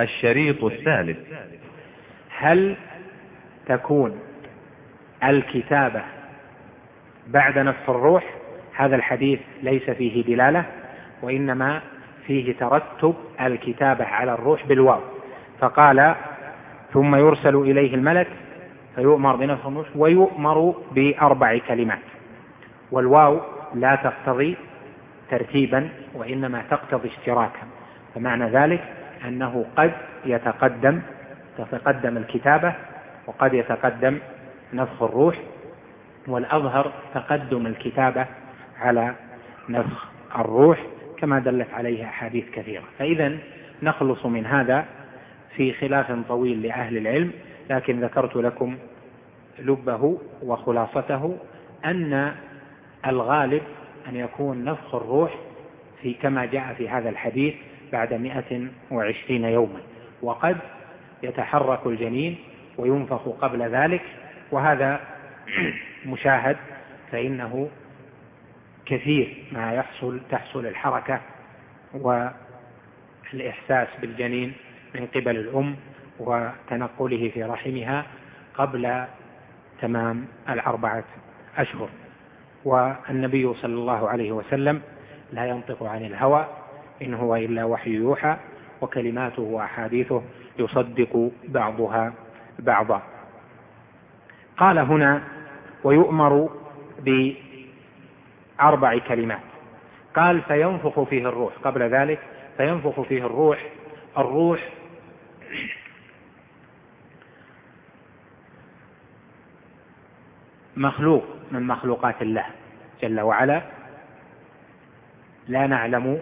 الشريط الثالث. هل تكون الكتابة بعد نفخ الروح؟ هذا الحديث ليس فيه دلالة وإنما فيه ترتب الكتابة على الروح بالواو. فقال ثم يرسل إليه الملك فيؤمر بنفخ الروح ويؤمر بأربع كلمات. والواو لا تقتضي ترتيبا وإنما تقتضي اشتراكا. فمعنى ذلك أنه قد يتقدم تتقدم الكتابة وقد يتقدم نفخ الروح والأظهر تقدم الكتابة على نفخ الروح كما دلت عليه أحاديث كثيرة. فإذا نخلص من هذا في خلاف طويل لأهل العلم لكن ذكرت لكم لبه وخلاصته أن الغالب أن يكون نفخ الروح في كما جاء في هذا الحديث بعد مئة وعشرين يوما وقد يتحرك الجنين وينفخ قبل ذلك وهذا مشاهد فإنه كثير ما يحصل تحصل الحركة والإحساس بالجنين من قبل الأم وتنقله في رحمها قبل تمام الأربعة أشهر. والنبي صلى الله عليه وسلم لا ينطق عن الهوى إن هو إلا وحي يوحى وكلماته وأحاديثه يصدق بعضها بعضا. قال هنا ويؤمر بأربع كلمات. قال فينفخ فيه الروح. قبل ذلك فينفخ فيه الروح. الروح مخلوق من مخلوقات الله جل وعلا. لا نعلم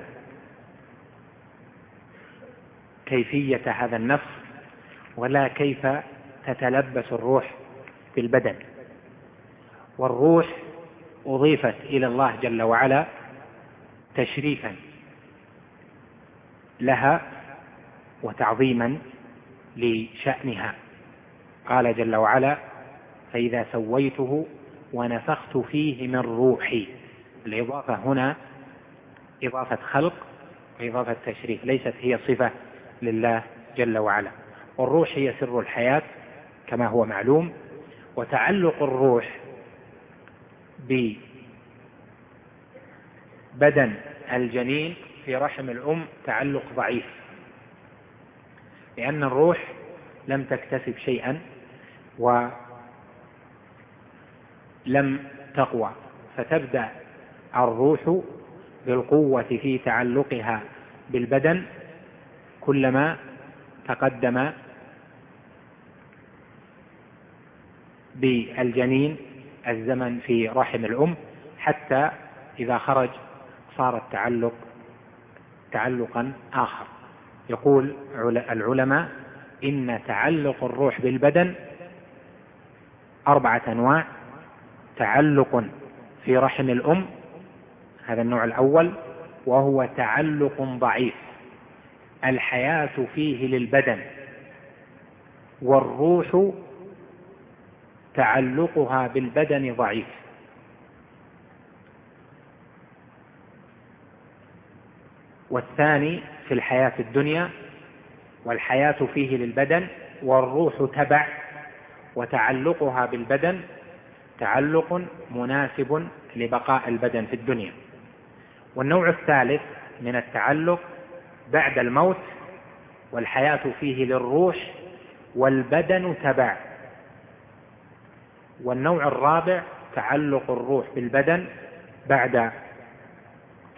كيفية هذا النفس ولا كيف تتلبس الروح في البدن والروح أضيفت إلى الله جل وعلا تشريفا لها وتعظيما لشأنها. قال جل وعلا فإذا سويته ونفخت فيه من روحي الإضافة هنا إضافة خلق وإضافة تشريف ليست هي صفة لله جل وعلا. والروح هي سر الحياة كما هو معلوم وتعلق الروح ببدن الجنين في رحم الأم تعلق ضعيف لأن الروح لم تكتسب شيئا ولم تقوى. فتبدأ الروح بالقوة في تعلقها بالبدن كلما تقدم بالجنين الزمن في رحم الأم حتى إذا خرج صار التعلق تعلقا آخر. يقول العلماء إن تعلق الروح بالبدن أربعة أنواع. تعلق في رحم الأم هذا النوع الأول وهو تعلق ضعيف. الحياة فيه للبدن والروح تعلقها بالبدن ضعيف. والثاني في الحياة الدنيا والحياة فيه للبدن والروح تبع وتعلقها بالبدن تعلق مناسب لبقاء البدن في الدنيا. والنوع الثالث من التعلق بعد الموت والحياة فيه للروح والبدن تبع. والنوع الرابع تعلق الروح بالبدن بعد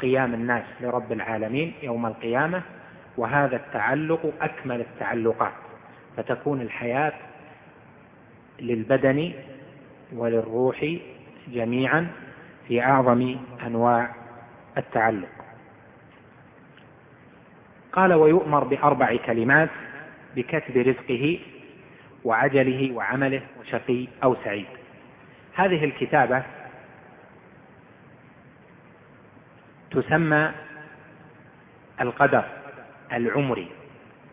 قيام الناس لرب العالمين يوم القيامة وهذا التعلق أكمل التعلقات. فتكون الحياة للبدن وللروح جميعا في أعظم أنواع التعلق. قال ويؤمر بأربع كلمات بكتب رزقه وعجله وعمله وشقي أو سعيد. هذه الكتابة تسمى القدر العمري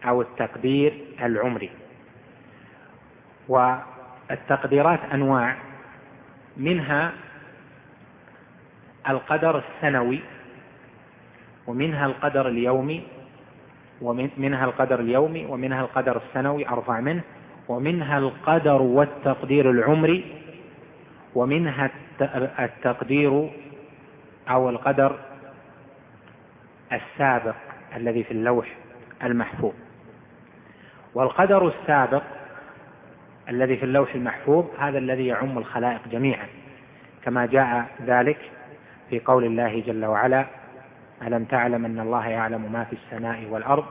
أو التقدير العمري. والتقديرات أنواع منها القدر السنوي ومنها القدر اليومي ومنها القدر اليومي ومنها القدر السنوي أرفع منه. ومنها القدر والتقدير العمري ومنها التقدير أو القدر السابق الذي في اللوح المحفوظ. والقدر السابق الذي في اللوح المحفوظ هذا الذي يعم الخلائق جميعا. كما جاء ذلك في قول الله جل وعلا ألم تعلم أن الله يعلم ما في السماء والأرض؟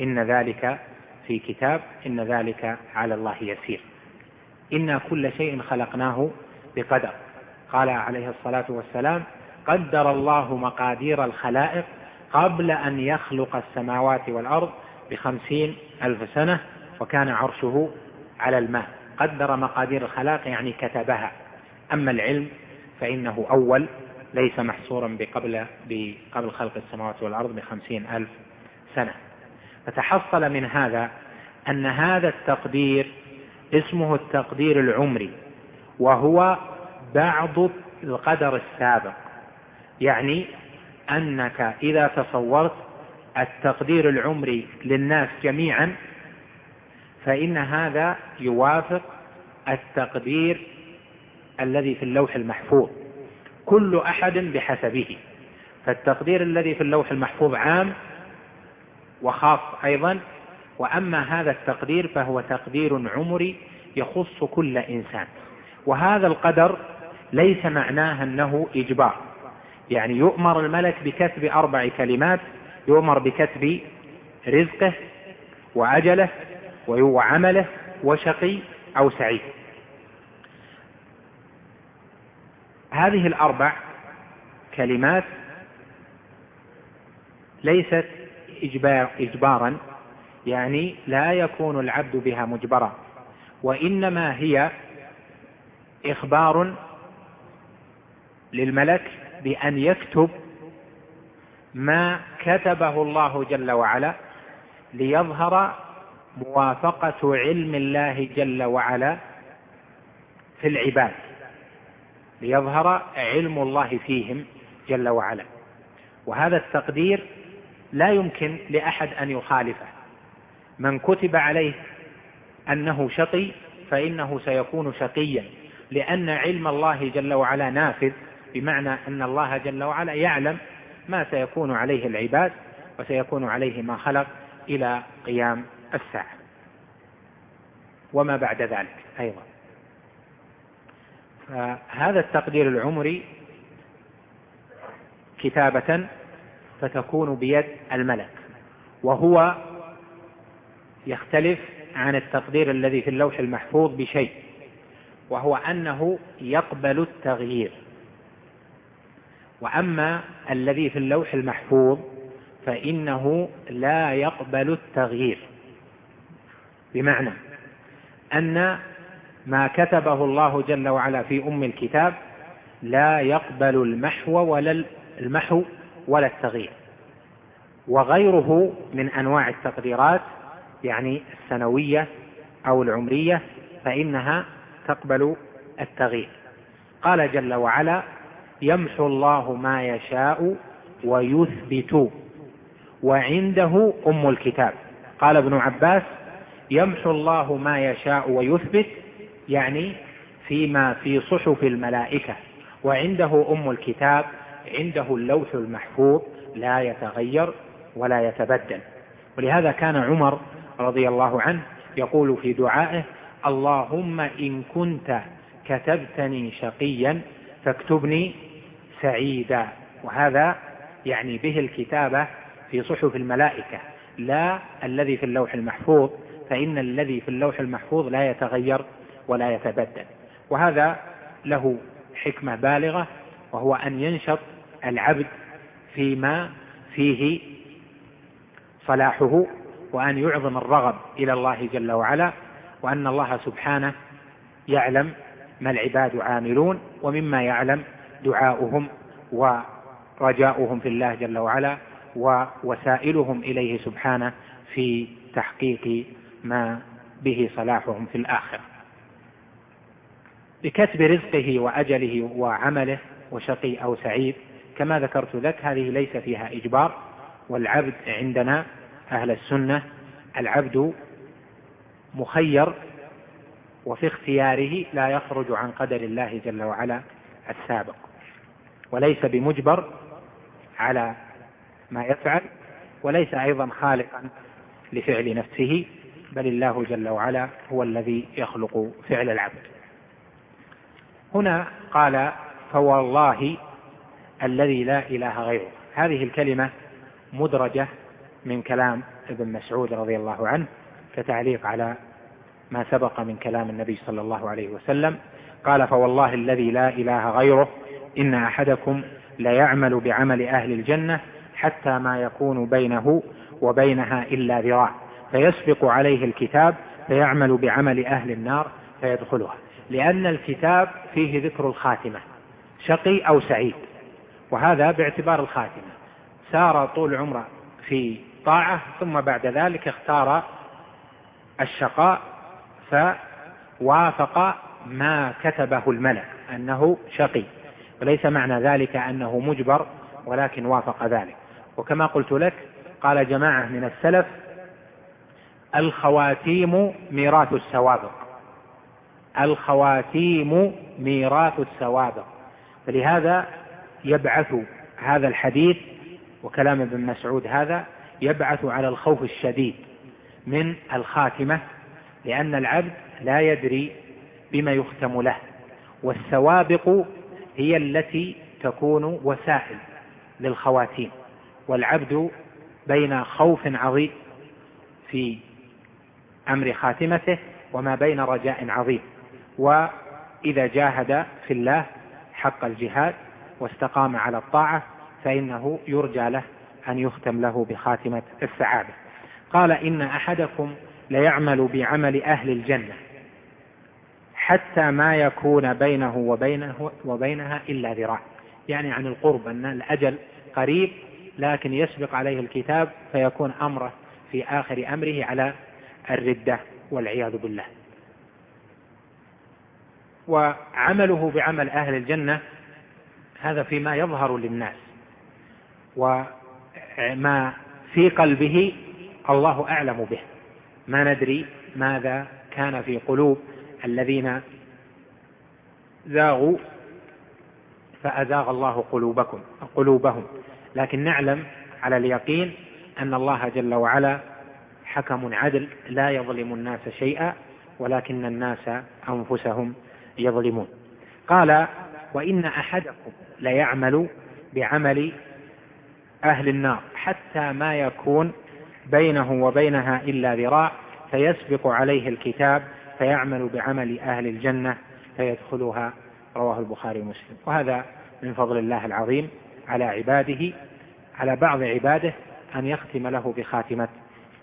إن ذلك في كتاب إن ذلك على الله يسير. إنا كل شيء خلقناه بقدر. قال عليه الصلاة والسلام قدر الله مقادير الخلائق قبل أن يخلق السماوات والأرض بخمسين ألف سنة وكان عرشه على الماء. قدر مقادير الخلائق يعني كتبها. أما العلم فإنه أول ليس محصورا بقبل بقبل خلق السماوات والأرض بخمسين ألف سنة. فتحصل من هذا أن هذا التقدير اسمه التقدير العمري وهو بعض القدر السابق. يعني أنك إذا تصورت التقدير العمري للناس جميعا فإن هذا يوافق التقدير الذي في اللوح المحفوظ. كل أحد بحسبه. فالتقدير الذي في اللوح المحفوظ عام وخاص أيضا وأما هذا التقدير فهو تقدير عمري يخص كل إنسان. وهذا القدر ليس معناه أنه إجبار. يعني يؤمر الملك بكتب أربع كلمات يؤمر بكتب رزقه وأجله وعمله وشقي أو سعيد. هذه الأربع كلمات ليست إجبار إجبارا يعني لا يكون العبد بها مجبرا وإنما هي إخبار للملك بأن يكتب ما كتبه الله جل وعلا ليظهر موافقة علم الله جل وعلا في العباد. ليظهر علم الله فيهم جل وعلا. وهذا التقدير لا يمكن لأحد أن يخالفه. من كتب عليه أنه شقي فإنه سيكون شقيا لأن علم الله جل وعلا نافذ بمعنى أن الله جل وعلا يعلم ما سيكون عليه العباد وسيكون عليه ما خلق إلى قيام الساعة. وما بعد ذلك أيضا. فهذا التقدير العمري كتابة فتكون بيد الملك وهو يختلف عن التقدير الذي في اللوح المحفوظ بشيء وهو أنه يقبل التغيير. وأما الذي في اللوح المحفوظ فإنه لا يقبل التغيير بمعنى أن ما كتبه الله جل وعلا في أم الكتاب لا يقبل المحو ولا المحو ولا التغيير. وغيره من أنواع التقديرات يعني السنوية أو العمرية فإنها تقبل التغيير. قال جل وعلا يمحو الله ما يشاء ويثبت وعنده أم الكتاب. قال ابن عباس يمحو الله ما يشاء ويثبت يعني فيما في صحف الملائكة وعنده أم الكتاب عنده اللوح المحفوظ لا يتغير ولا يتبدل. ولهذا كان عمر رضي الله عنه يقول في دعائه اللهم إن كنت كتبتني شقيا فاكتبني سعيدا وهذا يعني به الكتابة في صحف الملائكة. لا الذي في اللوح المحفوظ فإن الذي في اللوح المحفوظ لا يتغير ولا يتبدل. وهذا له حكمة بالغة وهو أن ينشط العبد فيما فيه صلاحه وأن يعظم الرغب إلى الله جل وعلا وأن الله سبحانه يعلم ما العباد عاملون ومما يعلم دعاؤهم ورجاؤهم في الله جل وعلا ووسائلهم إليه سبحانه في تحقيق ما به صلاحهم في الآخرة. بكتب رزقه وأجله وعمله وشقي أو سعيد. كما ذكرت لك هذه ليس فيها إجبار والعبد عندنا أهل السنة العبد مخير وفي اختياره لا يخرج عن قدر الله جل وعلا السابق. وليس بمجبر على ما يفعل وليس أيضا خالقا لفعل نفسه بل الله جل وعلا هو الذي يخلق فعل العبد. هنا قال فوالله الذي لا إله غيره. هذه الكلمة مدرجة من كلام ابن مسعود رضي الله عنه كتعليق على ما سبق من كلام النبي صلى الله عليه وسلم. قال فوالله الذي لا إله غيره إن أحدكم ليعمل بعمل أهل الجنة حتى ما يكون بينه وبينها إلا ذراع فيسبق عليه الكتاب فيعمل بعمل أهل النار فيدخلها. لأن الكتاب فيه ذكر الخاتمة شقي أو سعيد وهذا باعتبار الخاتمة. سار طول عمره في طاعة ثم بعد ذلك اختار الشقاء فوافق ما كتبه الملك أنه شقي. وليس معنى ذلك أنه مجبر ولكن وافق ذلك. وكما قلت لك قال جماعة من السلف الخواتيم ميراث السوابق. الخواتيم ميراث السوابق فلهذا يبعث هذا الحديث وكلام ابن مسعود هذا يبعث على الخوف الشديد من الخاتمة لأن العبد لا يدري بما يختم له والسوابق هي التي تكون وسائل للخواتيم. والعبد بين خوف عظيم في أمر خاتمته وما بين رجاء عظيم. وإذا جاهد في الله حق الجهاد واستقام على الطاعة فإنه يرجى له أن يختم له بخاتمة السعادة قال إن أحدكم ليعمل بعمل أهل الجنة حتى ما يكون بينه وبينه وبينها إلا ذراع. يعني عن القرب أن الأجل قريب لكن يسبق عليه الكتاب فيكون أمره في آخر أمره على الردة والعياذ بالله. وعمله بعمل أهل الجنة هذا فيما يظهر للناس. وما في قلبه الله أعلم به. ما ندري ماذا كان في قلوب الذين زاغوا فأزاغ الله قلوبكم قلوبهم. لكن نعلم على اليقين أن الله جل وعلا حكم عدل لا يظلم الناس شيئا ولكن الناس أنفسهم يظلمون. قال وإن أحدكم ليعمل بعمل أهل النار حتى ما يكون بينه وبينها إلا ذراع فيسبق عليه الكتاب فيعمل بعمل أهل الجنة فيدخلها. رواه البخاري ومسلم. وهذا من فضل الله العظيم على عباده على بعض عباده أن يختم له بخاتمة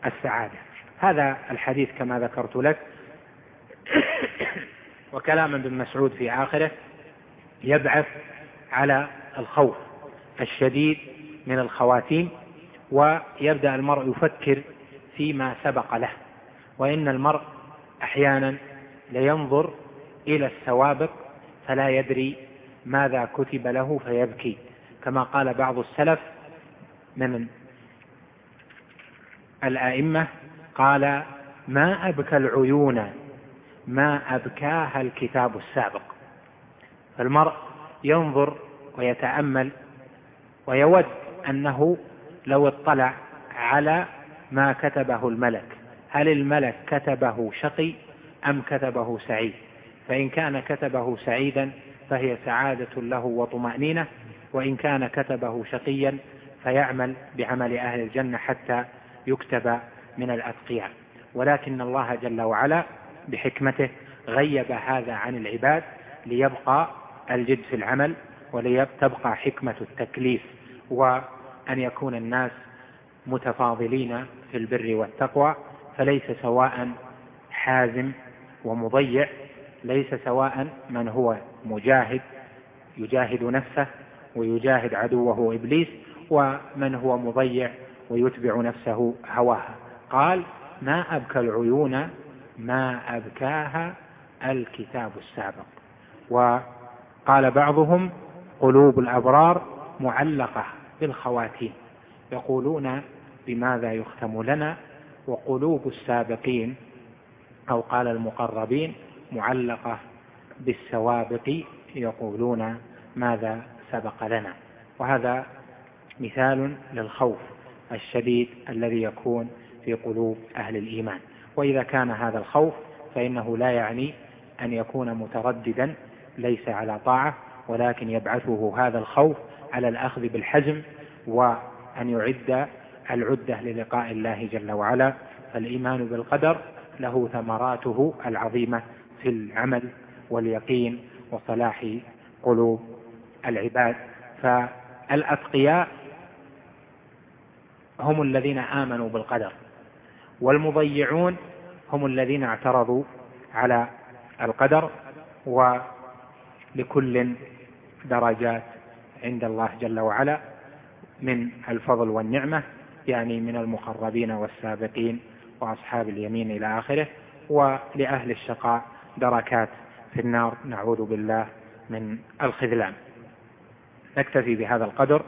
السعادة. هذا الحديث كما ذكرت لك وكلام ابن مسعود في آخره يبعث على الخوف الشديد من الخواتيم ويبدأ المرء يفكر فيما سبق له وإن المرء أحيانا لينظر إلى السوابق فلا يدري ماذا كتب له فيبكي. كما قال بعض السلف من الأئمة قال ما أبكى العيون ما أبكاها الكتاب السابق. فالمرء ينظر ويتأمل ويود أنه لو اطلع على ما كتبه الملك. هل الملك كتبه شقي أم كتبه سعيد؟ فإن كان كتبه سعيدا فهي سعادة له وطمأنينة وإن كان كتبه شقيا فيعمل بعمل أهل الجنة حتى يكتب من الأتقياء. ولكن الله جل وعلا بحكمته غيب هذا عن العباد ليبقى الجد في العمل ولتبقى حكمة التكليف وأن يكون الناس متفاضلين في البر والتقوى فليس سواء حازم ومضيع ليس سواء من هو مجاهد يجاهد نفسه ويجاهد عدوه إبليس ومن هو مضيع ويتبع نفسه هواها قال ما أبكى العيون ما ابكاها الكتاب السابق. وقال بعضهم قلوب الأبرار معلقة بالخواتيم يقولون بماذا يختم لنا؟ وقلوب السابقين أو قال المقربين معلقة بالسوابق يقولون ماذا سبق لنا. وهذا مثال للخوف الشديد الذي يكون في قلوب أهل الإيمان. وإذا كان هذا الخوف فإنه لا يعني أن يكون مترددا ليس على طاعة ولكن يبعثه هذا الخوف على الأخذ بالحزم وأن يعد العدة للقاء الله جل وعلا. فالإيمان بالقدر له ثمراته العظيمة في العمل واليقين وصلاح قلوب العباد. فالأتقياء هم الذين آمنوا بالقدر. والمضيعون هم الذين اعترضوا على القدر ولكل درجات عند الله جل وعلا من الفضل والنعمة يعني من المقربين والسابقين وأصحاب اليمين إلى آخره ولأهل الشقاء دركات في النار نعوذ بالله من الخذلان. نكتفي بهذا القدر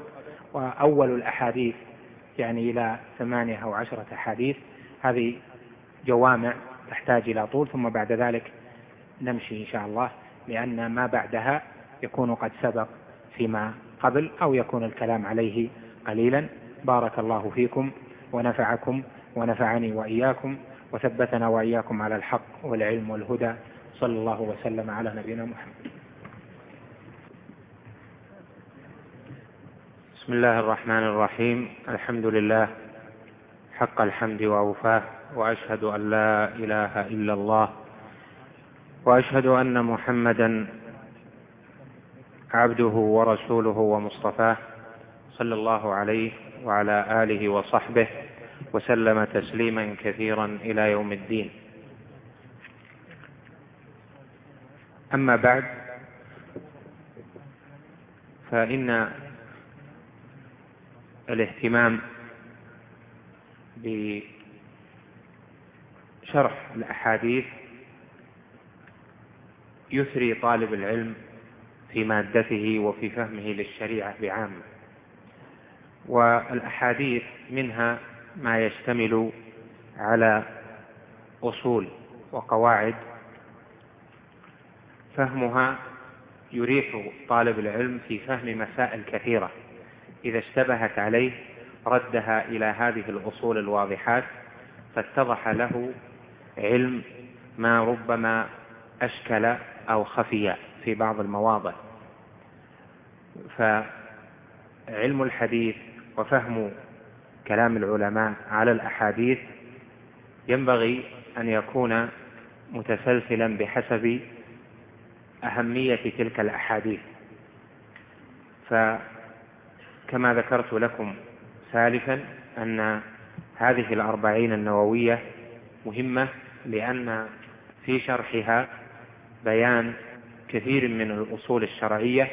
وأول الأحاديث يعني إلى ثمانية أو عشرة أحاديث هذه جوامع تحتاج إلى طول ثم بعد ذلك نمشي إن شاء الله لأن ما بعدها يكون قد سبق فيما قبل أو يكون الكلام عليه قليلا. بارك الله فيكم ونفعكم ونفعني وإياكم وثبتنا وإياكم على الحق والعلم والهدى. صلى الله وسلم على نبينا محمد. بسم الله الرحمن الرحيم. الحمد لله حق الحمد وأوفاه وأشهد أن لا إله إلا الله وأشهد أن محمدا عبده ورسوله ومصطفاه صلى الله عليه وعلى آله وصحبه وسلم تسليما كثيرا إلى يوم الدين. أما بعد فإن الاهتمام بشرح الأحاديث يثري طالب العلم في مادته وفي فهمه للشريعة بعامة. والأحاديث منها ما يشتمل على أصول وقواعد فهمها يريح طالب العلم في فهم مسائل كثيرة إذا اشتبهت عليه ردها إلى هذه الأصول الواضحات فاتضح له علم ما ربما أشكل أو خفي في بعض المواضع. فعلم الحديث وفهم كلام العلماء على الأحاديث ينبغي أن يكون متسلسلا بحسب أهمية تلك الأحاديث. فكما ذكرت لكم سالفا أن هذه الأربعين النووية مهمة لأن في شرحها بيان كثير من الأصول الشرعية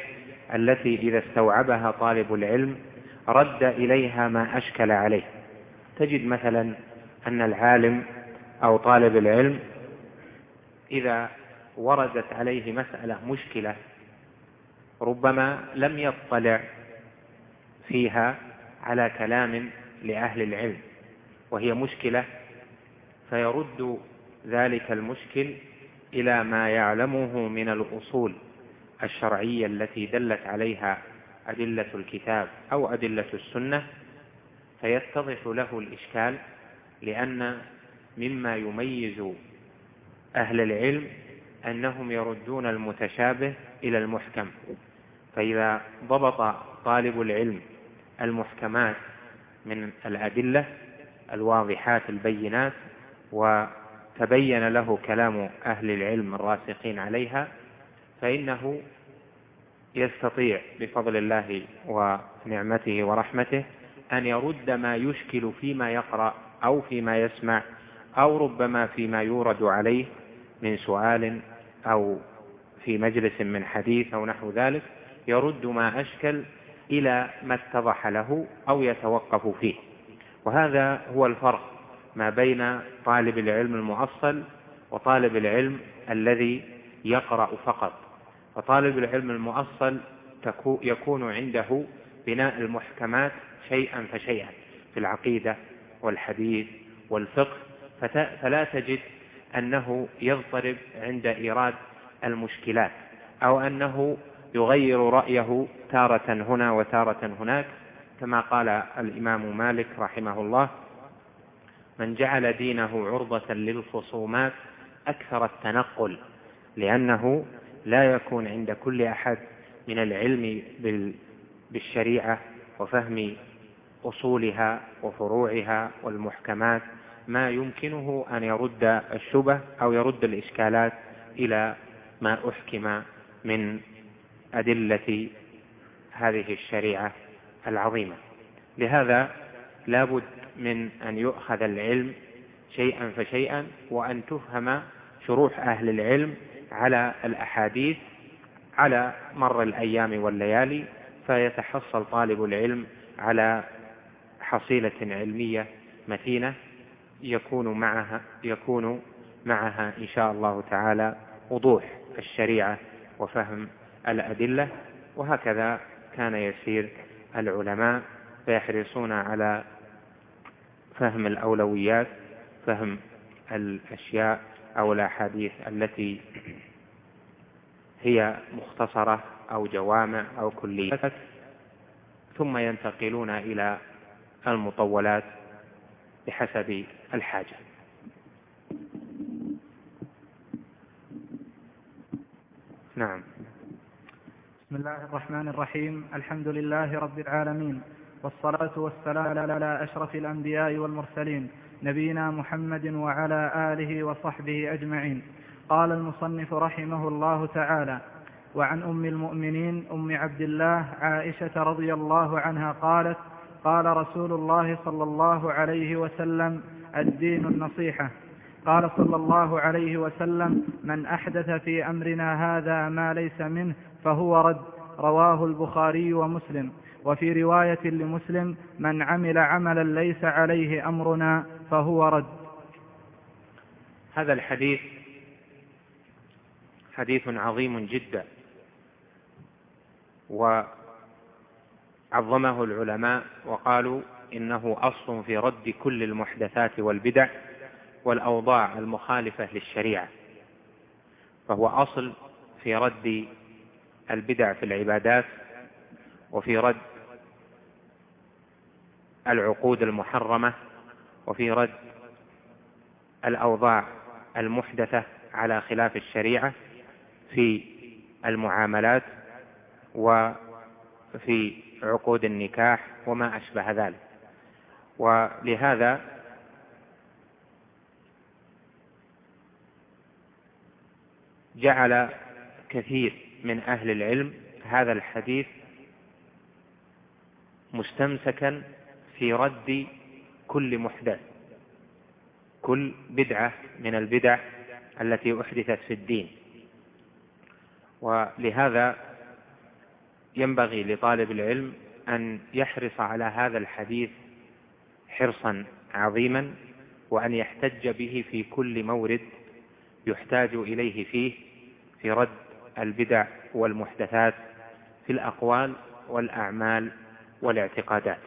التي إذا استوعبها طالب العلم رد إليها ما أشكل عليه. تجد مثلا أن العالم أو طالب العلم إذا وردت عليه مسألة مشكلة ربما لم يطلع فيها على كلام لأهل العلم وهي مشكلة فيرد ذلك المشكل إلى ما يعلمه من الأصول الشرعية التي دلت عليها أدلة الكتاب أو أدلة السنة فيتضح له الإشكال لأن مما يميز أهل العلم أنهم يردون المتشابه إلى المحكم فإذا ضبط طالب العلم المحكمات من الأدلة الواضحات البينات وتبين له كلام أهل العلم الراسخين عليها فإنه يستطيع بفضل الله ونعمته ورحمته أن يرد ما يشكل فيما يقرأ أو فيما يسمع أو ربما فيما يورد عليه من سؤال أو في مجلس من حديث أو نحو ذلك يرد ما أشكل إلى ما اتضح له أو يتوقف فيه. وهذا هو الفرق ما بين طالب العلم المؤصل وطالب العلم الذي يقرأ فقط. فطالب العلم المؤصل يكون عنده بناء المحكمات شيئا فشيئا في العقيدة والحديث والفقه. فلا تجد أنه يضطرب عند إيراد المشكلات أو أنه يغير رأيه تارة هنا وتارة هناك كما قال الإمام مالك رحمه الله من جعل دينه عرضة للخصومات أكثر التنقل لأنه لا يكون عند كل أحد من العلم بالشريعة وفهم أصولها وفروعها والمحكمات ما يمكنه أن يرد الشبه أو يرد الإشكالات إلى ما أحكم من أدلة هذه الشريعة العظيمة. لهذا لابد من أن يؤخذ العلم شيئا فشيئا وأن تفهم شروح أهل العلم على الأحاديث على مر الأيام والليالي فيتحصل طالب العلم على حصيلة علمية متينة يكون معها يكون معها إن شاء الله تعالى وضوح الشريعة وفهم الأدلة وهكذا كان يسير العلماء فيحرصون على فهم الأولويات فهم الأشياء أو الأحاديث التي هي مختصرة أو جوامع أو كليات ثم ينتقلون إلى المطولات بحسب الحاجة. نعم. بسم الله الرحمن الرحيم. الحمد لله رب العالمين. والصلاة والسلام على أشرف الأنبياء والمرسلين نبينا محمد وعلى آله وصحبه أجمعين. قال المصنف رحمه الله تعالى وعن أم المؤمنين أم عبد الله عائشة رضي الله عنها قالت قال رسول الله صلى الله عليه وسلم الدين النصيحة قال صلى الله عليه وسلم من أحدث في أمرنا هذا ما ليس منه فهو رد رواه البخاري ومسلم. وفي رواية لمسلم من عمل عملا ليس عليه أمرنا فهو رد. هذا الحديث حديث عظيم جدا وعظمه العلماء وقالوا إنه أصل في رد كل المحدثات والبدع والأوضاع المخالفة للشريعة فهو أصل في رد البدع في العبادات وفي رد العقود المحرمة وفي رد الأوضاع المحدثة على خلاف الشريعة في المعاملات وفي عقود النكاح وما أشبه ذلك. ولهذا جعل كثير من أهل العلم هذا الحديث مستمسكا في رد كل محدث كل بدعة من البدع التي أحدثت في الدين. ولهذا ينبغي لطالب العلم أن يحرص على هذا الحديث حرصا عظيما وأن يحتج به في كل مورد يحتاج إليه فيه في رد البدع والمحدثات في الأقوال والأعمال والاعتقادات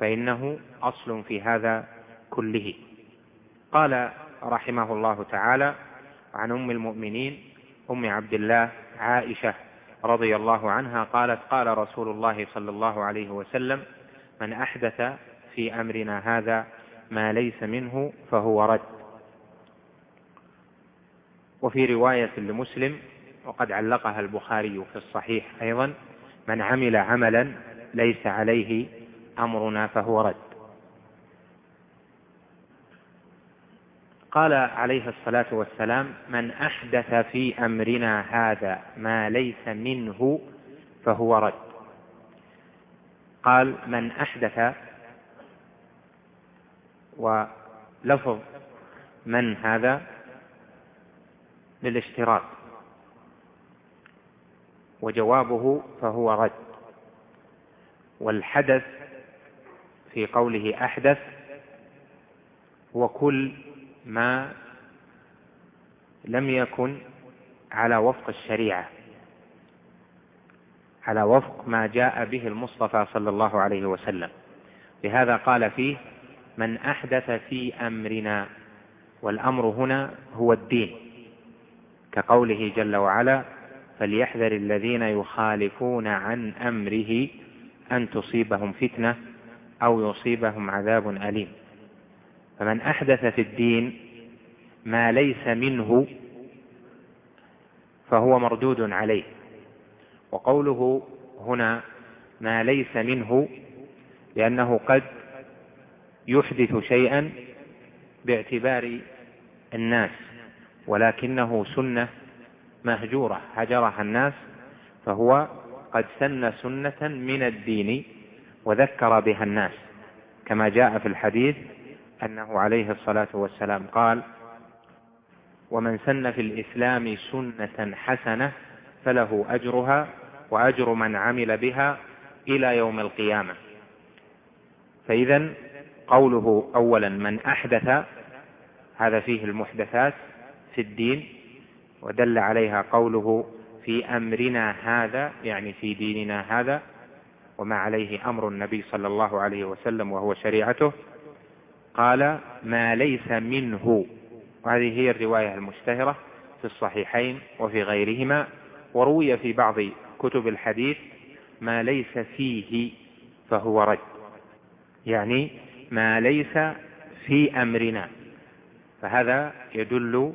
فإنه أصل في هذا كله. قال رحمه الله تعالى عن أم المؤمنين أم عبد الله عائشة رضي الله عنها قالت قال رسول الله صلى الله عليه وسلم من أحدث في أمرنا هذا ما ليس منه فهو رد وفي رواية لمسلم وقد علقها البخاري في الصحيح أيضا من عمل عملا ليس عليه أمرنا فهو رد. قال عليه الصلاة والسلام من أحدث في أمرنا هذا ما ليس منه فهو رد. قال من أحدث ولفظ من هذا للاشتراك وجوابه فهو رد. والحدث في قوله أحدث هو كل ما لم يكن على وفق الشريعة على وفق ما جاء به المصطفى صلى الله عليه وسلم. لهذا قال فيه من أحدث في أمرنا والأمر هنا هو الدين. كقوله جل وعلا فليحذر الذين يخالفون عن أمره أن تصيبهم فتنة أو يصيبهم عذاب أليم. فمن أحدث في الدين ما ليس منه فهو مردود عليه. وقوله هنا ما ليس منه لأنه قد يحدث شيئا باعتبار الناس ولكنه سنة مهجورة هجرها الناس فهو قد سن سنة من الدين وذكر بها الناس. كما جاء في الحديث أنه عليه الصلاة والسلام قال ومن سن في الإسلام سنة حسنة فله أجرها وأجر من عمل بها إلى يوم القيامة. فإذا قوله أولا من أحدث هذا فيه المحدثات في الدين ودل عليها قوله في أمرنا هذا يعني في ديننا هذا وما عليه أمر النبي صلى الله عليه وسلم وهو شريعته. قال ما ليس منه. وهذه هي الرواية المشتهرة في الصحيحين وفي غيرهما. وروي في بعض كتب الحديث ما ليس فيه فهو رد. يعني ما ليس في أمرنا. فهذا يدل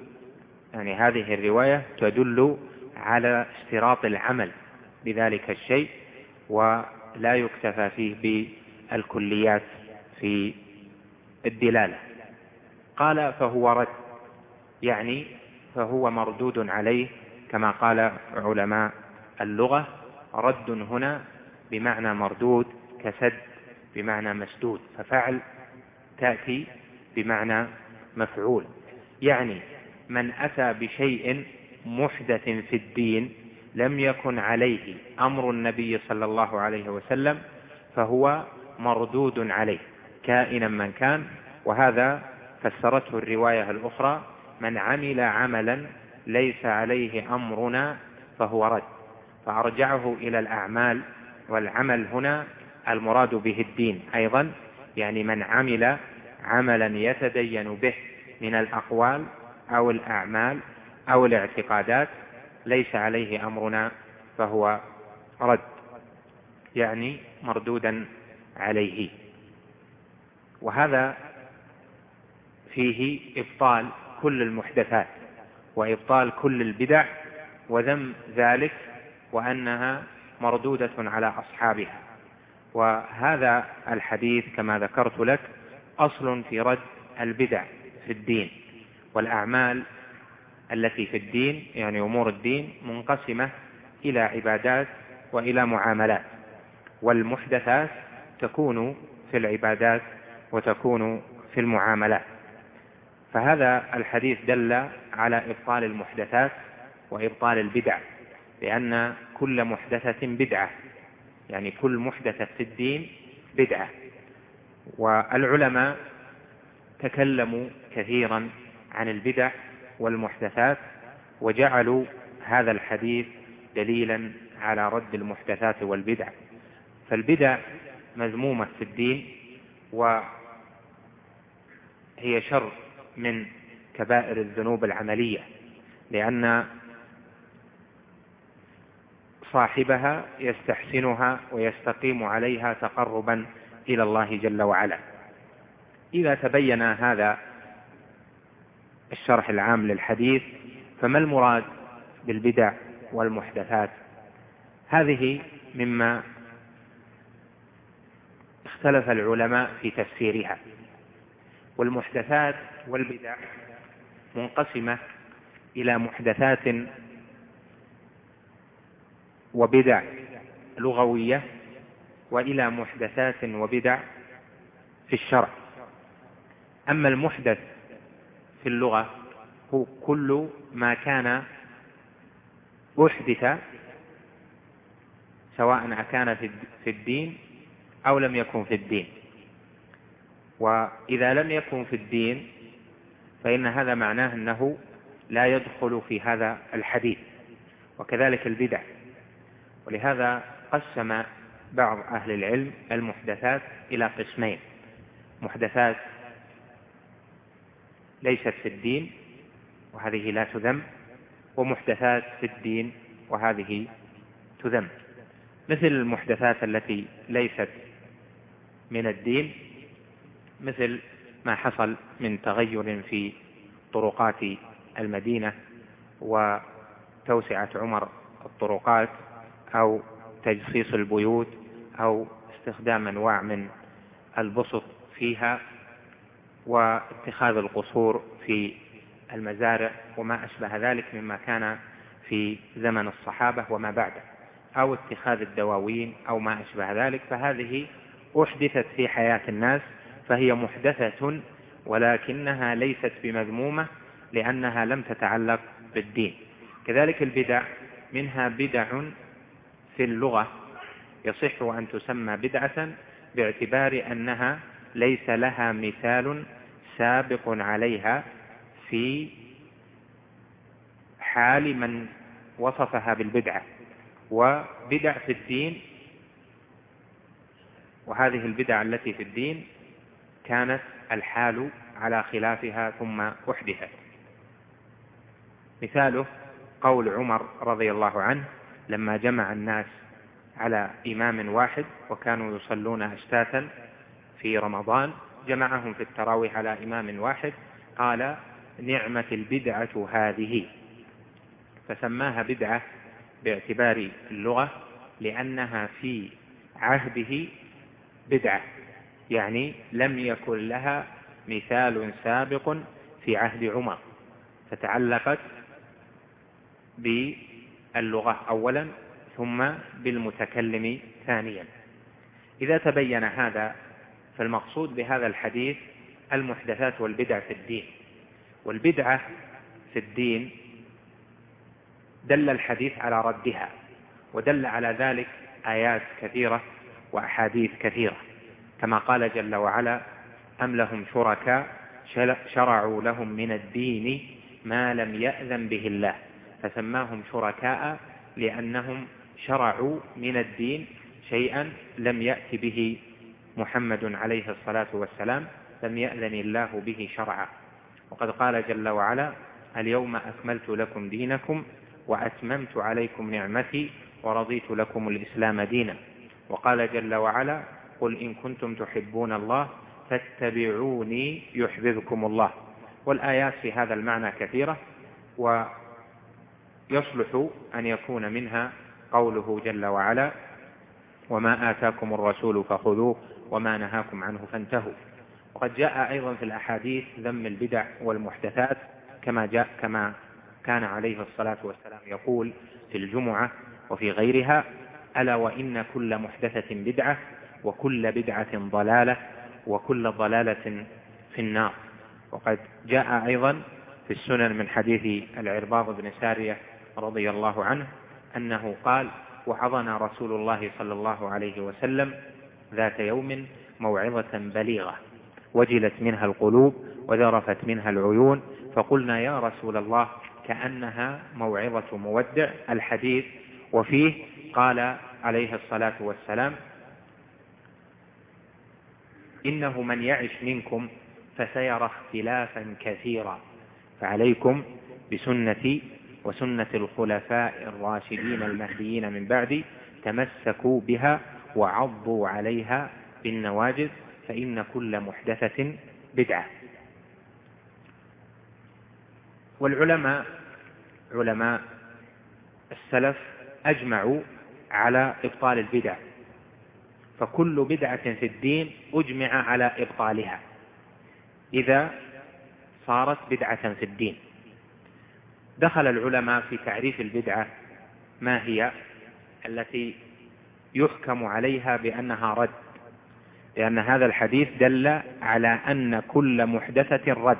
يعني هذه الرواية تدل على اشتراط العمل بذلك الشيء ولا يكتفى فيه بالكليات في الدلالة. قال فهو رد يعني فهو مردود عليه كما قال علماء اللغة رد هنا بمعنى مردود كسد بمعنى مسدود ففعل تأتي بمعنى مفعول. يعني من أتى بشيء محدث في الدين لم يكن عليه أمر النبي صلى الله عليه وسلم فهو مردود عليه كائنا من كان. وهذا فسرته الرواية الأخرى من عمل عملا ليس عليه أمرنا فهو رد. فأرجعه إلى الأعمال والعمل هنا المراد به الدين أيضا يعني من عمل عملا يتدين به من الأقوال أو الأعمال أو الاعتقادات ليس عليه أمرنا فهو رد يعني مردودا عليه. وهذا فيه إبطال كل المحدثات وإبطال كل البدع وذم ذلك وأنها مردودة على أصحابها. وهذا الحديث كما ذكرت لك أصل في رد البدع في الدين. والأعمال التي في الدين يعني أمور الدين منقسمة إلى عبادات وإلى معاملات. والمحدثات تكون في العبادات وتكون في المعاملات. فهذا الحديث دل على إبطال المحدثات وإبطال البدع لأن كل محدثة بدعة يعني كل محدثة في الدين بدعة. والعلماء تكلموا كثيرا عن البدع والمحدثات وجعلوا هذا الحديث دليلا على رد المحدثات والبدع. فالبدع مذمومة في الدين وهي شر من كبائر الذنوب العملية لأن صاحبها يستحسنها ويستقيم عليها تقربا إلى الله جل وعلا. إذا تبين هذا الشرح العام للحديث فما المراد بالبدع والمحدثات؟ هذه مما اختلف العلماء في تفسيرها. والمحدثات والبدع منقسمة إلى محدثات وبدع لغوية وإلى محدثات وبدع في الشرع. أما المحدث في اللغة هو كل ما كان أحدث سواء أكان في الدين أو لم يكن في الدين. وإذا لم يكن في الدين فإن هذا معناه أنه لا يدخل في هذا الحديث وكذلك البدع. ولهذا قسم بعض أهل العلم المحدثات إلى قسمين محدثات ليست في الدين وهذه لا تذم ومحدثات في الدين وهذه تذم. مثل المحدثات التي ليست من الدين مثل ما حصل من تغير في طرقات المدينة وتوسعة عمر الطرقات أو تجصيص البيوت أو استخدام أنواع من البسط فيها. واتخاذ القصور في المزارع وما أشبه ذلك مما كان في زمن الصحابة وما بعده أو اتخاذ الدواوين أو ما أشبه ذلك. فهذه أحدثت في حياة الناس فهي محدثة ولكنها ليست بمذمومة لأنها لم تتعلق بالدين. كذلك البدع منها بدع في اللغة يصح أن تسمى بدعة باعتبار أنها ليس لها مثال سابق عليها في حال من وصفها بالبدعة. وبدع في الدين وهذه البدع التي في الدين كانت الحال على خلافها ثم أحدثت مثاله قول عمر رضي الله عنه لما جمع الناس على إمام واحد وكانوا يصلون أشتاتا في رمضان جمعهم في التراويح على إمام واحد قال نعمة البدعة هذه. فسماها بدعة باعتبار اللغة لأنها في عهده بدعة يعني لم يكن لها مثال سابق في عهد عمر فتعلقت باللغة أولا ثم بالمتكلم ثانيا. إذا تبين هذا فالمقصود بهذا الحديث المحدثات والبدع في الدين. والبدعة في الدين دل الحديث على ردها ودل على ذلك آيات كثيرة وأحاديث كثيرة. كما قال جل وعلا أم لهم شركاء شرعوا لهم من الدين ما لم يأذن به الله فسماهم شركاء لأنهم شرعوا من الدين شيئا لم يأت به محمد عليه الصلاة والسلام لم يأذن الله به شرعا. وقد قال جل وعلا اليوم أكملت لكم دينكم وأتممت عليكم نعمتي ورضيت لكم الإسلام دينا. وقال جل وعلا قل إن كنتم تحبون الله فاتبعوني يحببكم الله. والآيات في هذا المعنى كثيرة ويصلح أن يكون منها قوله جل وعلا وما آتاكم الرسول فخذوه وما نهاكم عنه فانتهوا. وقد جاء أيضا في الأحاديث ذم البدع والمحدثات كما جاء كما كان عليه الصلاة والسلام يقول في الجمعة وفي غيرها ألا وإن كل محدثة بدعة وكل بدعة ضلالة وكل ضلالة في النار. وقد جاء أيضا في السنن من حديث العرباض بن سارية رضي الله عنه أنه قال وعظنا رسول الله صلى الله عليه وسلم ذات يوم موعظة بليغة. وجلت منها القلوب وذرفت منها العيون فقلنا يا رسول الله كأنها موعظة مودع الحديث. وفيه قال عليه الصلاة والسلام إنه من يعش منكم فسيرى اختلافا كثيرا فعليكم بسنتي وسنة الخلفاء الراشدين المهديين من بعدي تمسكوا بها وعضوا عليها بالنواجذ فإن كل محدثة بدعة. والعلماء علماء السلف أجمعوا على إبطال البدع. فكل بدعة في الدين أجمع على إبطالها. إذا صارت بدعة في الدين. دخل العلماء في تعريف البدعة ما هي؟ التي يحكم عليها بأنها رد لأن هذا الحديث دل على أن كل محدثة رد.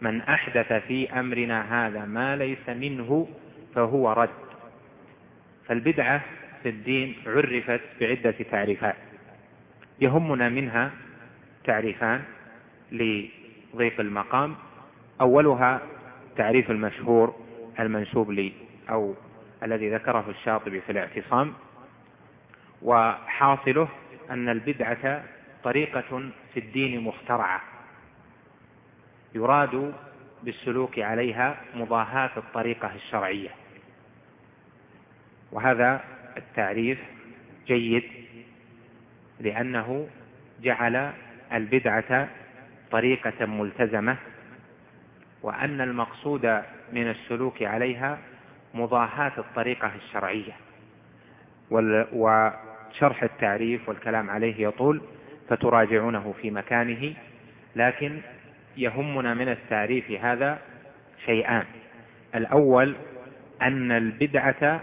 من أحدث في أمرنا هذا ما ليس منه فهو رد. فالبدعة في الدين عرفت بعدة تعريفات. يهمنا منها تعريفان لضيق المقام. أولها تعريف المشهور المنسوب لي أو الذي ذكره الشاطبي في الاعتصام. وحاصله أن البدعة طريقة في الدين مخترعة. يراد بالسلوك عليها مضاهاة الطريقة الشرعية. وهذا التعريف جيد لأنه جعل البدعة طريقة ملتزمة وأن المقصود من السلوك عليها مضاهاة الطريقة الشرعية. وشرح التعريف والكلام عليه يطول فتراجعونه في مكانه لكن يهمنا من التعريف هذا شيئان. الأول أن البدعة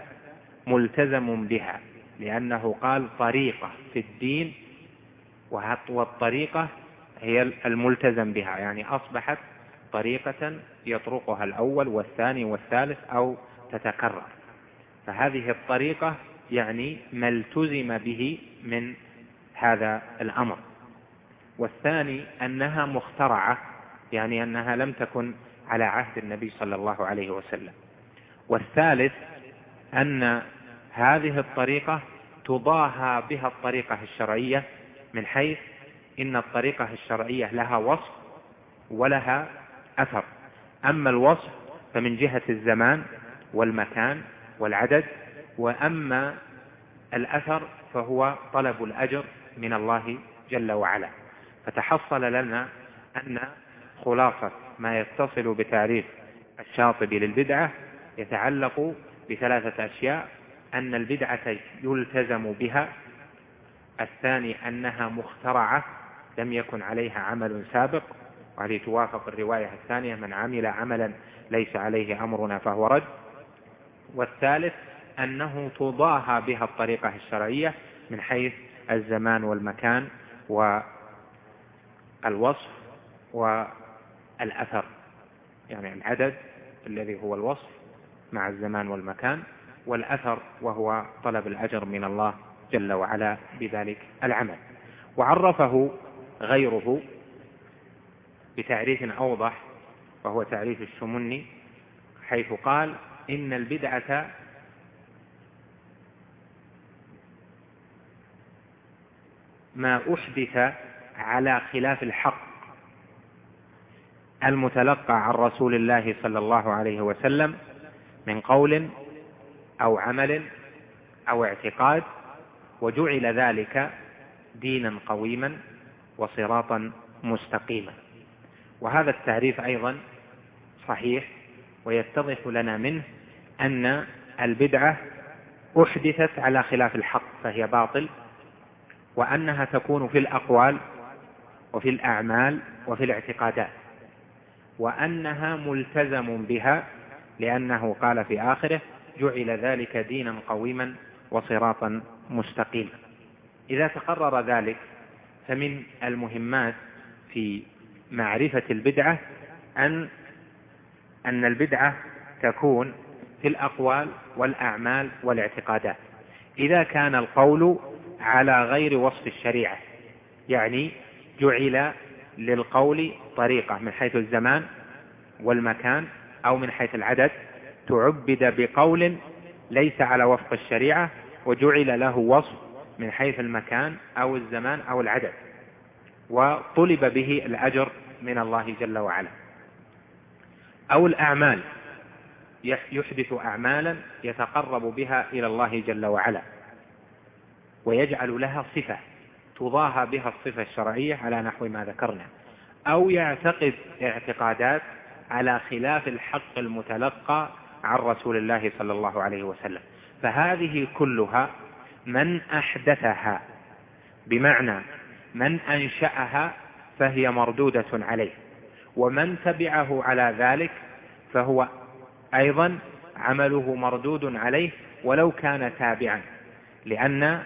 ملتزم بها لأنه قال طريقة في الدين والطريقة هي الملتزم بها يعني أصبحت طريقة يطرقها الأول والثاني والثالث أو تتكرر. فهذه الطريقة يعني ما التزم به من هذا الأمر. والثاني أنها مخترعة يعني أنها لم تكن على عهد النبي صلى الله عليه وسلم. والثالث أن هذه الطريقة تضاهى بها الطريقة الشرعية من حيث إن الطريقة الشرعية لها وصف ولها أثر. أما الوصف فمن جهة الزمان والمكان والعدد وأما الأثر فهو طلب الأجر من الله جل وعلا. فتحصل لنا أن خلاصة ما يتصل بتعريف الشاطبي للبدعة يتعلق بثلاثة أشياء. أن البدعة يلتزم بها. الثاني أنها مخترعة لم يكن عليها عمل سابق. وهذه توافق الرواية الثانية من عمل عملا ليس عليه أمرنا فهو رد. والثالث أنه تضاهى بها الطريقة الشرعية من حيث الزمان والمكان والوصف والأثر يعني العدد الذي هو الوصف مع الزمان والمكان والأثر وهو طلب الأجر من الله جل وعلا بذلك العمل. وعرفه غيره بتعريف أوضح وهو تعريف الشمني حيث قال إن البدعة ما أحدث على خلاف الحق المتلقى عن رسول الله صلى الله عليه وسلم من قول أو عمل أو اعتقاد وجعل ذلك دينا قويما وصراطا مستقيما. وهذا التعريف أيضا صحيح ويتضح لنا منه أن البدعة أحدثت على خلاف الحق فهي باطل. وأنها تكون في الأقوال وفي الأعمال وفي الاعتقادات وأنها ملتزم بها لأنه قال في آخره جعل ذلك دينا قويما وصراطا مستقيما. إذا تقرر ذلك فمن المهمات في معرفة البدعة أن أن البدعة تكون في الأقوال والأعمال والاعتقادات. إذا كان القول على غير وصف الشريعة يعني جعل للقول طريقة من حيث الزمان والمكان أو من حيث العدد تعبد بقول ليس على وفق الشريعة وجعل له وصف من حيث المكان أو الزمان أو العدد وطلب به الأجر من الله جل وعلا. أو الأعمال يحدث أعمالا يتقرب بها إلى الله جل وعلا. ويجعل لها صفة تضاهى بها الصفة الشرعية على نحو ما ذكرنا أو يعتقد اعتقادات على خلاف الحق المتلقى عن رسول الله صلى الله عليه وسلم. فهذه كلها من أحدثها. بمعنى من أنشأها فهي مردودة عليه ومن تبعه على ذلك فهو أيضا عمله مردود عليه ولو كان تابعا لأن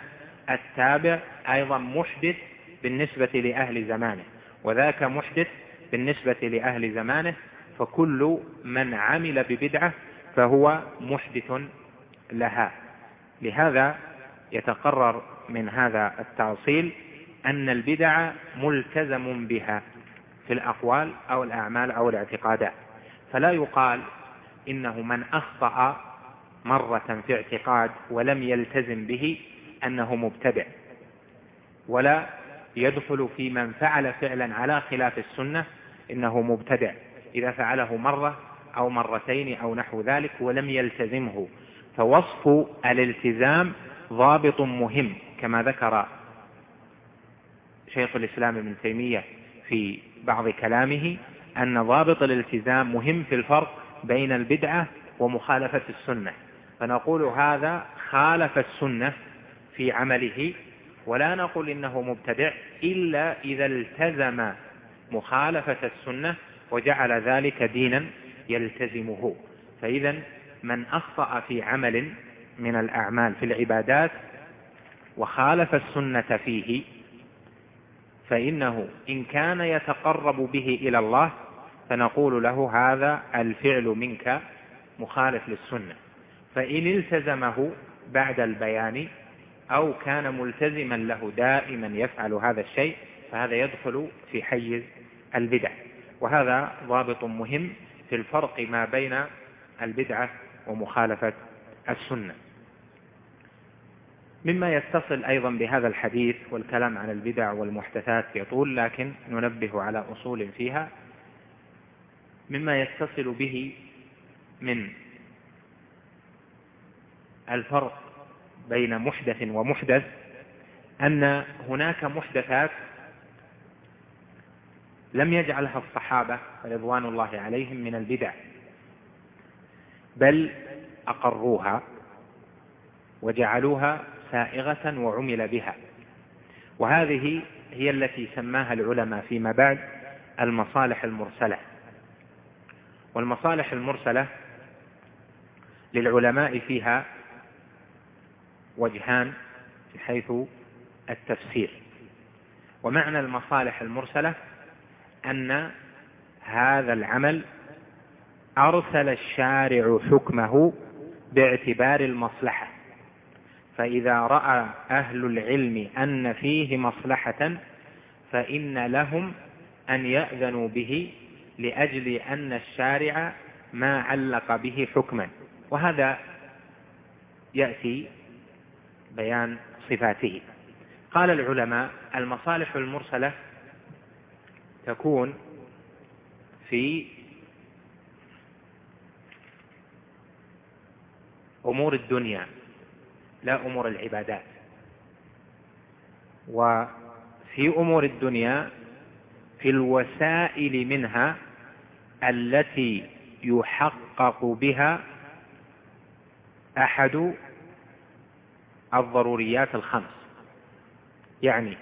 التابع أيضا محدث بالنسبة لأهل زمانه وذاك محدث بالنسبة لأهل زمانه فكل من عمل ببدعة فهو محدث لها. لهذا يتقرر من هذا التأصيل أن البدع ملتزم بها في الأقوال أو الأعمال أو الاعتقادات. فلا يقال إنه من أخطأ مرة في اعتقاد ولم يلتزم به أنه مبتدع ولا يدخل في من فعل فعلا على خلاف السنة إنه مبتدع. إذا فعله مرة أو مرتين أو نحو ذلك ولم يلتزمه فوصف الالتزام ضابط مهم كما ذكر شيخ الإسلام ابن تيمية في بعض كلامه أن ضابط الالتزام مهم في الفرق بين البدعة ومخالفة السنة. فنقول هذا خالف السنة في عمله ولا نقول إنه مبتدع إلا إذا التزم مخالفة السنة وجعل ذلك دينا يلتزمه. فإذا من أخطأ في عمل من الأعمال في العبادات وخالف السنة فيه فإنه إن كان يتقرب به إلى الله فنقول له هذا الفعل منك مخالف للسنة. فإن التزمه بعد البيان أو كان ملتزما له دائما يفعل هذا الشيء فهذا يدخل في حيز البدع. وهذا ضابط مهم في الفرق ما بين البدعة ومخالفة السنة. مما يتصل أيضا بهذا الحديث والكلام عن البدع والمحدثات يطول لكن ننبه على أصول فيها. مما يتصل به من الفرق بين محدث ومحدث أن هناك محدثات لم يجعلها الصحابة رضوان الله عليهم من البدع بل أقروها وجعلوها سائغة وعمل بها. وهذه هي التي سماها العلماء فيما بعد المصالح المرسلة. والمصالح المرسلة للعلماء فيها وجهان من حيث التفسير. ومعنى المصالح المرسلة أن هذا العمل أرسل الشارع حكمه باعتبار المصلحة. فإذا رأى أهل العلم أن فيه مصلحة فإن لهم أن يأذنوا به لأجل أن الشارع ما علق به حكما. وهذا يأتي بيان صفاته. قال العلماء المصالح المرسلة تكون في أمور الدنيا لا أمور العبادات. وفي أمور الدنيا في الوسائل منها التي يحقق بها أحد الضروريات الخمس. يعني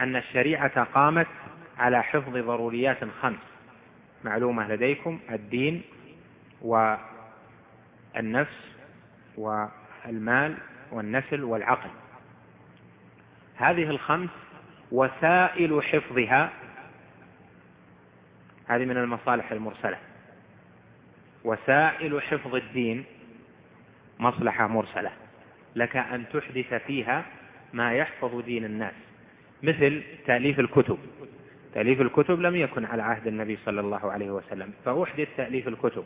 أن الشريعة قامت على حفظ ضروريات خمس. معلومة لديكم الدين والنفس والمال والنسل والعقل. هذه الخمس وسائل حفظها. هذه من المصالح المرسلة. وسائل حفظ الدين مصلحة مرسلة. لك أن تحدث فيها ما يحفظ دين الناس. مثل تأليف الكتب. تأليف الكتب لم يكن على عهد النبي صلى الله عليه وسلم فأحدث تأليف الكتب.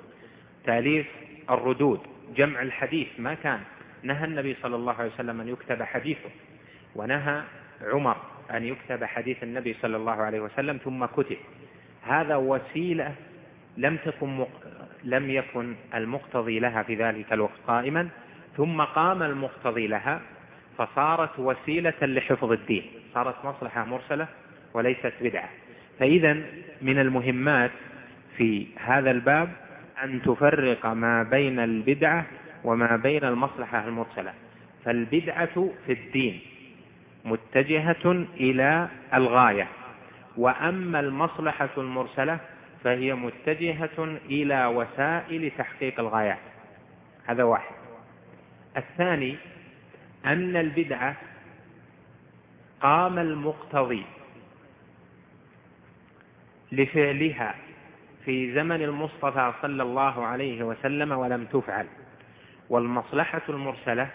تأليف الردود جمع الحديث ما كان. نهى النبي صلى الله عليه وسلم أن يكتب حديثه ونهى عمر أن يكتب حديث النبي صلى الله عليه وسلم ثم كتب. هذا وسيلة لم تكن مق... لم يكن المقتضي لها في ذلك الوقت قائما. ثم قام المقتضي لها فصارت وسيلة لحفظ الدين. صارت مصلحة مرسلة وليست بدعة. فإذا من المهمات في هذا الباب أن تفرق ما بين البدعة وما بين المصلحة المرسلة. فالبدعة في الدين متجهة إلى الغاية وأما المصلحة المرسلة فهي متجهة إلى وسائل تحقيق الغايات. هذا واحد. الثاني أن البدعة قام المقتضي لفعلها في زمن المصطفى صلى الله عليه وسلم ولم تفعل والمصلحة المرسلة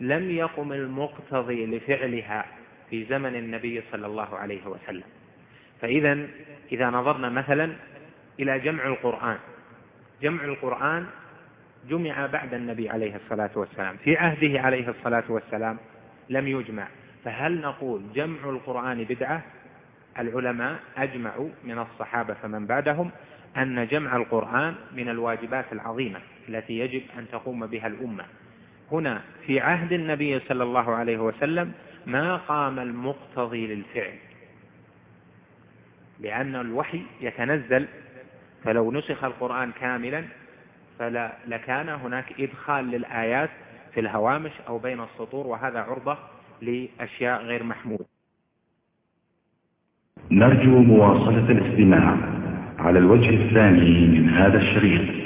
لم يقم المقتضي لفعلها في زمن النبي صلى الله عليه وسلم. فإذا إذا نظرنا مثلا إلى جمع القرآن. جمع القرآن جمع بعد النبي عليه الصلاة والسلام. في عهده عليه الصلاة والسلام لم يجمع. فهل نقول جمع القرآن بدعة؟ العلماء أجمعوا من الصحابة فمن بعدهم أن جمع القرآن من الواجبات العظيمة التي يجب أن تقوم بها الأمة. هنا في عهد النبي صلى الله عليه وسلم ما قام المقتضي للفعل؟ لأن الوحي يتنزل فلو نسخ القرآن كاملا فلكان هناك إدخال للآيات في الهوامش أو بين السطور وهذا عرضة لأشياء غير محمودة نرجو مواصلة الاستماع على الوجه الثاني من هذا الشريط.